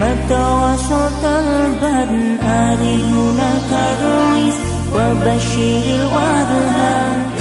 متى وصلت البدن أرجلك الرئيس وبشر الوهاب